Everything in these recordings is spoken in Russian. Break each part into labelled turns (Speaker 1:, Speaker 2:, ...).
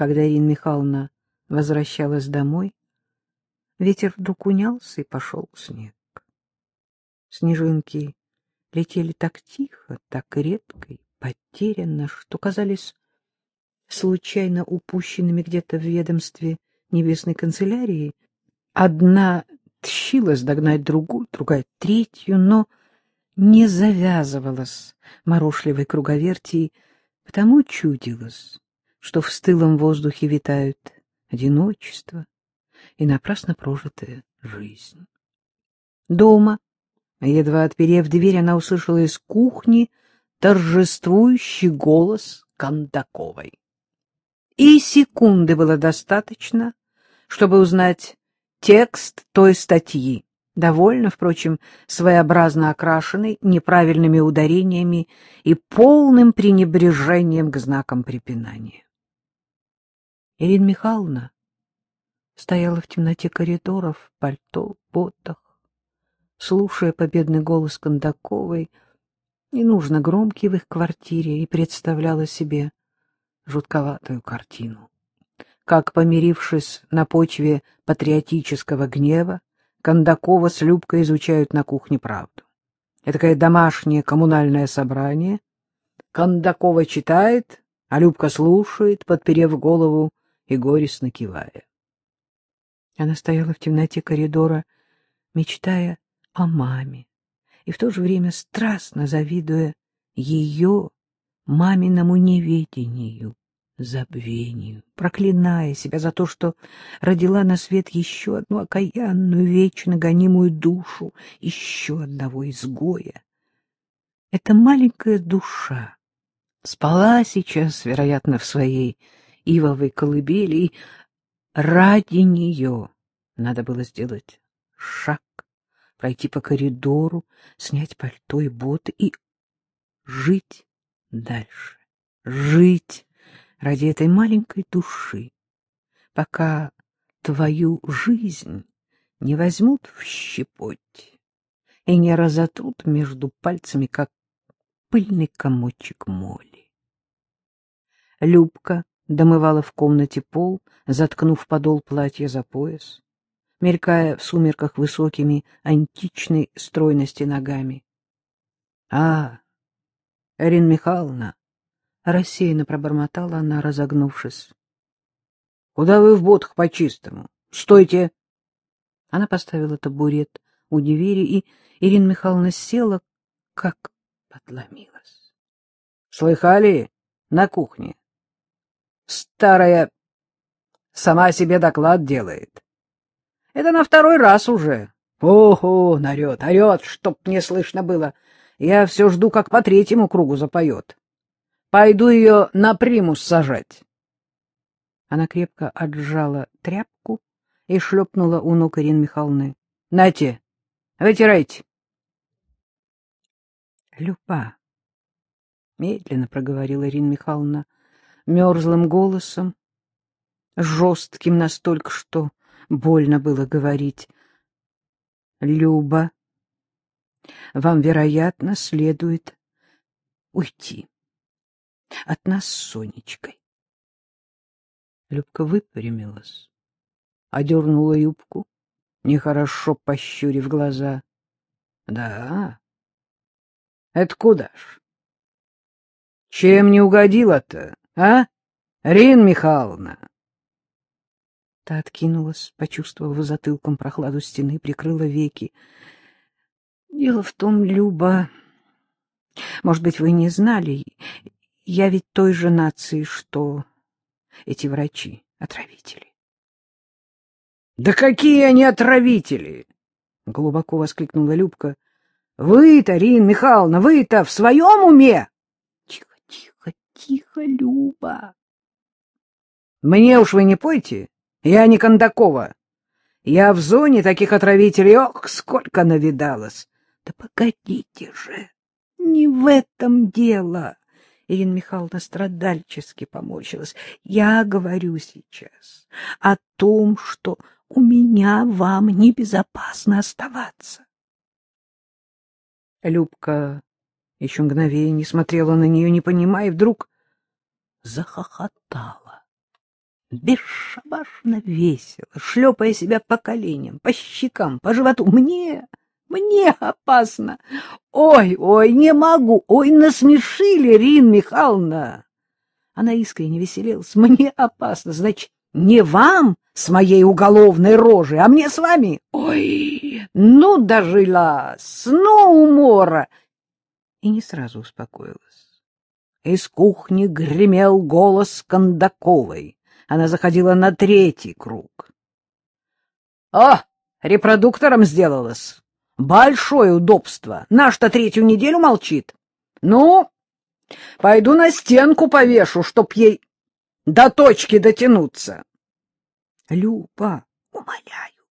Speaker 1: Когда Ирина Михайловна возвращалась домой, ветер вдруг унялся и пошел снег. Снежинки летели так тихо, так редко и потерянно, что казались случайно упущенными где-то в ведомстве небесной канцелярии. Одна тщилась догнать другую, другая — третью, но не завязывалась морошливой круговертией, потому чудилось, что в стылом воздухе витают одиночество и напрасно прожитая жизнь. Дома, едва отперев дверь, она услышала из кухни торжествующий голос Кондаковой. И секунды было достаточно, чтобы узнать текст той статьи, довольно, впрочем, своеобразно окрашенной неправильными ударениями и полным пренебрежением к знакам препинания. Ирина Михайловна стояла в темноте коридоров, в пальто, ботах, слушая победный голос Кондаковой, не нужно громкий в их квартире, и представляла себе жутковатую картину. Как, помирившись на почве патриотического гнева, Кондакова с Любкой изучают на кухне правду. Это такое домашнее коммунальное собрание. Кондакова читает, а Любка слушает, подперев голову и горестно кивая. Она стояла в темноте коридора, мечтая о маме, и в то же время страстно завидуя ее маминому неведению забвению, проклиная себя за то, что родила на свет еще одну окаянную, вечно гонимую душу, еще одного изгоя. Эта маленькая душа спала сейчас, вероятно, в своей ивовой колыбели, и ради нее надо было сделать шаг, пройти по коридору, снять пальто и боты и жить дальше, жить ради этой маленькой души, пока твою жизнь не возьмут в щепоть и не разотрут между пальцами, как пыльный комочек моли. Любка домывала в комнате пол, заткнув подол платья за пояс, мелькая в сумерках высокими античной стройности ногами. — А, Эрин Михайловна, Рассеянно пробормотала она, разогнувшись. — Куда вы в ботах по-чистому? Стойте! Она поставила табурет у двери, и Ирина Михайловна села, как подломилась. — Слыхали? На кухне. Старая сама себе доклад делает. Это на второй раз уже. Ого, орет, орет, чтоб не слышно было. Я все жду, как по третьему кругу запоет. Пойду ее на примус сажать. Она крепко отжала тряпку и шлепнула у ног Ирины Михайловны. — Нате, вытирайте. — Люба, — медленно проговорила Ирина Михайловна мерзлым голосом, жестким настолько, что больно было говорить. — Люба, вам, вероятно, следует уйти от нас с Сонечкой. Любка выпрямилась, одернула юбку, нехорошо пощурив глаза. — Да? Это куда ж? Чем не угодила-то, а, Рин Михайловна? Та откинулась, почувствовав затылком прохладу стены, прикрыла веки. — Дело в том, Люба, может быть, вы не знали, я ведь той же нации, что эти врачи, отравители. — Да какие они отравители! — глубоко воскликнула Любка. — Вы-то, Рин Михайловна, вы-то в своем уме? — Тихо, тихо, тихо, Люба. — Мне уж вы не пойте, я не Кондакова. Я в зоне таких отравителей, ох, сколько навидалось. — Да погодите же, не в этом дело. Ирина Михайловна страдальчески поморщилась. Я говорю сейчас о том, что у меня вам небезопасно оставаться. Любка еще мгновение смотрела на нее, не понимая, и вдруг захохотала. бесшабашно весело, шлепая себя по коленям, по щекам, по животу. Мне, мне опасно. Ой, ой, не могу. Ой, насмешили, Рин Михайловна. Она искренне веселилась. Мне опасно. Значит, не вам с моей уголовной рожей, а мне с вами. Ой, ну дожилась, ну умора. И не сразу успокоилась. Из кухни гремел голос Кондаковой. Она заходила на третий круг. — О, репродуктором сделалась. Большое удобство. Наш-то третью неделю молчит. Ну, пойду на стенку повешу, чтоб ей до точки дотянуться. Люба, умоляю.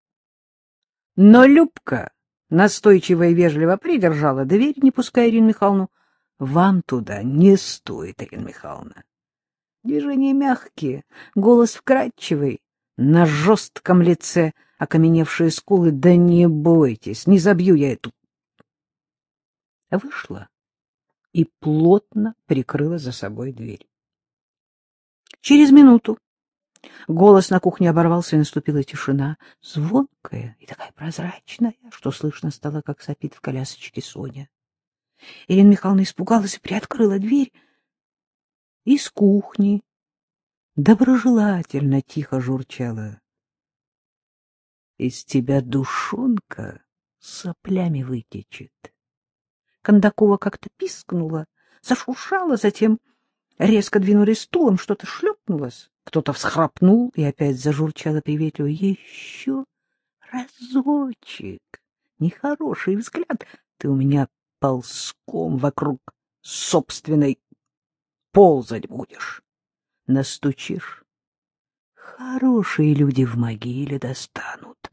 Speaker 1: Но Любка настойчиво и вежливо придержала дверь, не пуская Ирину Михайловну. Вам туда не стоит, Ирина Михайловна. Движения мягкие, голос вкрадчивый, на жестком лице окаменевшие скулы. Да не бойтесь, не забью я эту. Вышла и плотно прикрыла за собой дверь. Через минуту голос на кухне оборвался, и наступила тишина, звонкая и такая прозрачная, что слышно стало, как сопит в колясочке Соня. Ирина Михайловна испугалась и приоткрыла дверь. Из кухни доброжелательно тихо журчала. — Из тебя душонка соплями вытечет. Кондакова как-то пискнула, зашуршала, затем резко двинулись стулом, что-то шлепнулось, кто-то всхрапнул и опять зажурчало приветливо. Еще разочек, нехороший взгляд, ты у меня ползком вокруг собственной ползать будешь. Настучишь, хорошие люди в могиле достанут.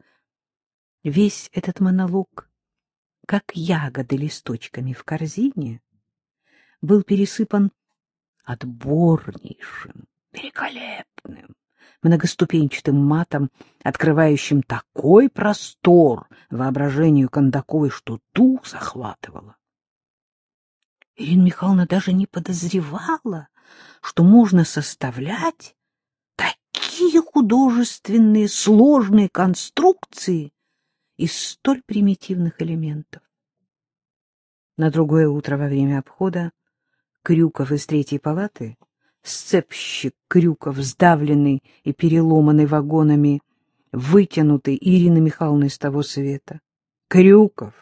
Speaker 1: Весь этот монолог, как ягоды листочками в корзине, был пересыпан отборнейшим, великолепным, многоступенчатым матом, открывающим такой простор воображению Кондаковой, что дух захватывало. Ирина Михайловна даже не подозревала, что можно составлять такие художественные сложные конструкции из столь примитивных элементов. На другое утро во время обхода Крюков из третьей палаты, сцепщик Крюков, сдавленный и переломанный вагонами, вытянутый Ириной Михайловной с того света. Крюков,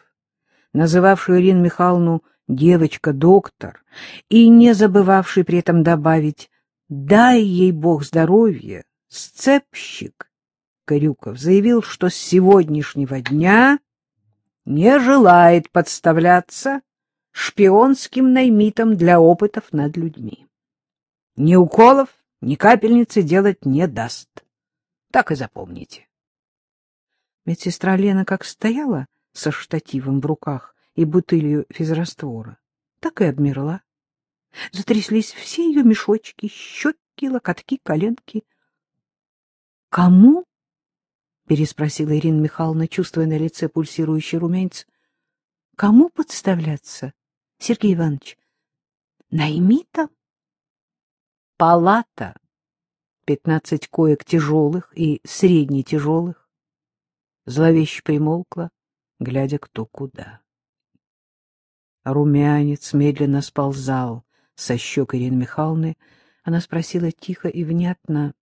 Speaker 1: называвший Ирину Михайловну девочка-доктор и не забывавший при этом добавить «дай ей Бог здоровья», сцепщик Крюков заявил, что с сегодняшнего дня не желает подставляться шпионским наймитом для опытов над людьми. Ни уколов, ни капельницы делать не даст. Так и запомните. Медсестра Лена как стояла со штативом в руках и бутылью физраствора, так и обмерла. Затряслись все ее мешочки, щеки, локотки, коленки. — Кому? — переспросила Ирина Михайловна, чувствуя на лице пульсирующий румянец. — Кому подставляться? — Сергей Иванович, наймита? Палата. Пятнадцать коек тяжелых и средне-тяжелых. Зловеще примолкла, глядя кто куда. Румянец медленно сползал со щек Ирины Михайловны. Она спросила тихо и внятно,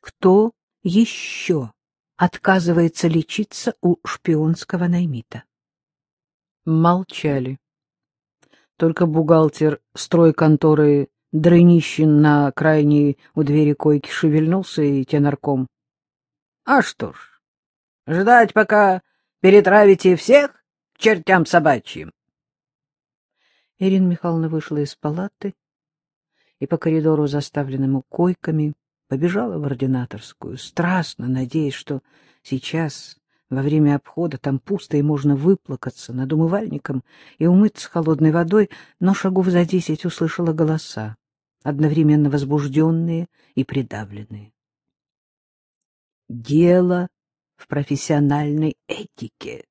Speaker 1: кто еще отказывается лечиться у шпионского наймита? молчали. Только бухгалтер стройконторы Дрынищин на крайней у двери койки шевельнулся и тенарком. — А что ж, ждать, пока перетравите всех к чертям собачьим. Ирина Михайловна вышла из палаты и по коридору, заставленному койками, побежала в ординаторскую, страстно надеясь, что сейчас во время обхода там пусто, и можно выплакаться над умывальником и умыться холодной водой, но шагов за десять услышала голоса, одновременно возбужденные и придавленные. Дело в профессиональной этике.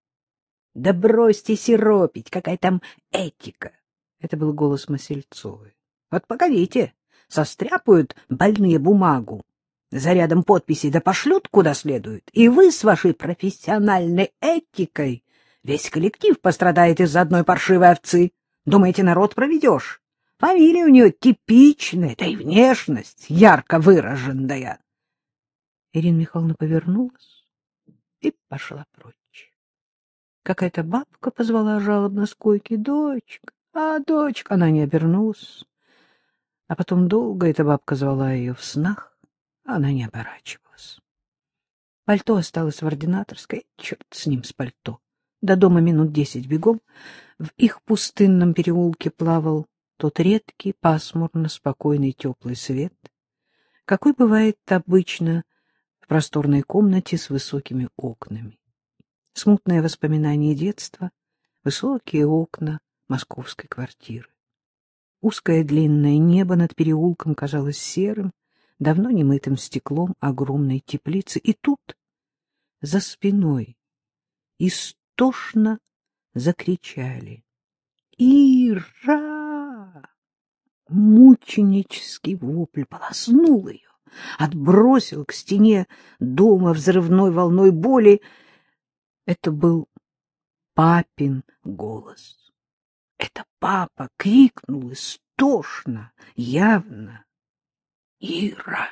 Speaker 1: Да бросьте сиропить, какая там этика! Это был голос Масельцовой. Вот погодите, состряпают больные бумагу, за рядом подписей да пошлют куда следует, и вы с вашей профессиональной этикой весь коллектив пострадает из-за одной паршивой овцы. Думаете, народ проведешь? Фамилия у нее типичная, да и внешность ярко выраженная. Ирина Михайловна повернулась и пошла прочь. Какая-то бабка позвала жалобно с койки. «Дочка, а, дочка!» Она не обернулась. А потом долго эта бабка звала ее в снах, а она не оборачивалась. Пальто осталось в ординаторской. Черт с ним, с пальто. До дома минут десять бегом. В их пустынном переулке плавал тот редкий, пасмурно спокойный теплый свет, какой бывает обычно в просторной комнате с высокими окнами. Смутное воспоминание детства, высокие окна московской квартиры. Узкое длинное небо над переулком казалось серым, давно немытым стеклом огромной теплицы. И тут, за спиной, истошно закричали. «Ира!» Мученический вопль полоснул ее, отбросил к стене дома взрывной волной боли, это был папин голос. Это папа крикнул истошно, явно. «Ира!»